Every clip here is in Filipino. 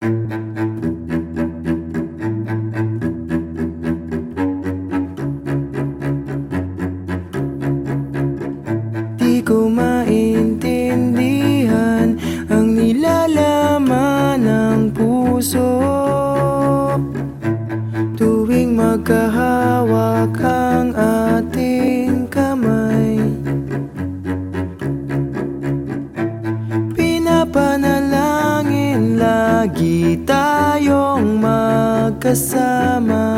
Di ku Lagi tayong magkasama.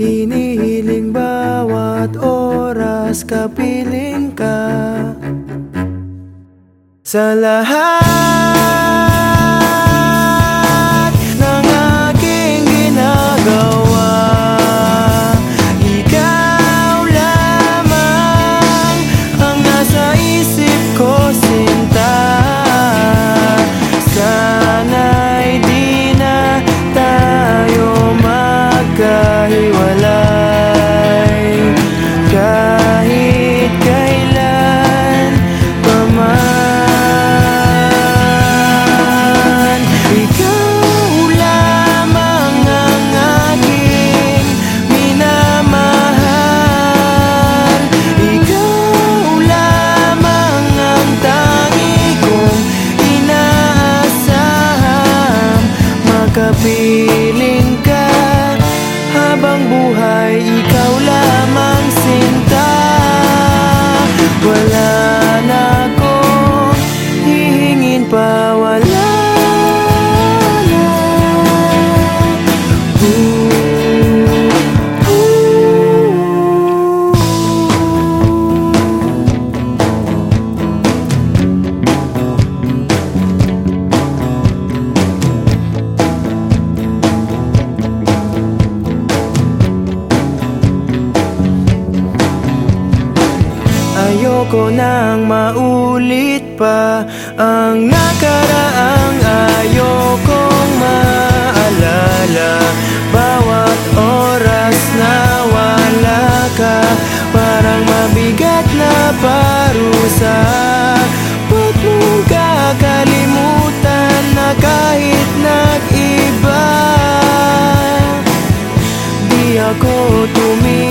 Hinihiling bawat oras kapiling ka. Sa lahat 愛 nang maulit pa. Ang nakaraang ayokong maalala Bawat oras na wala ka Parang mabigat na parusa. Ba't mong kahit nag-iba? Ako tumingin.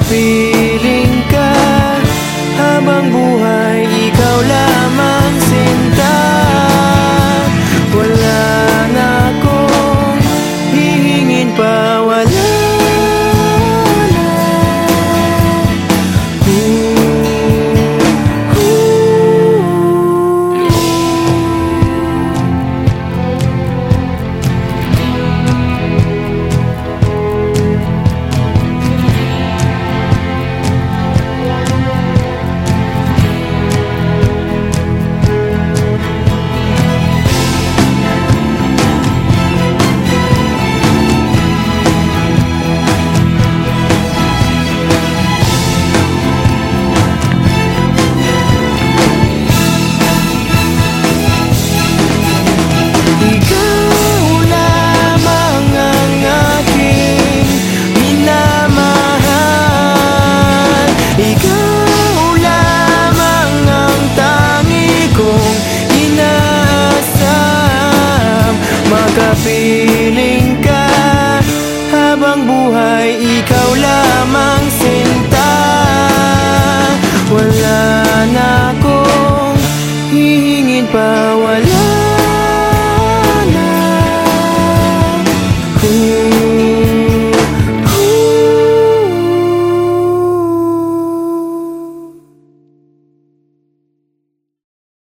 be la mano.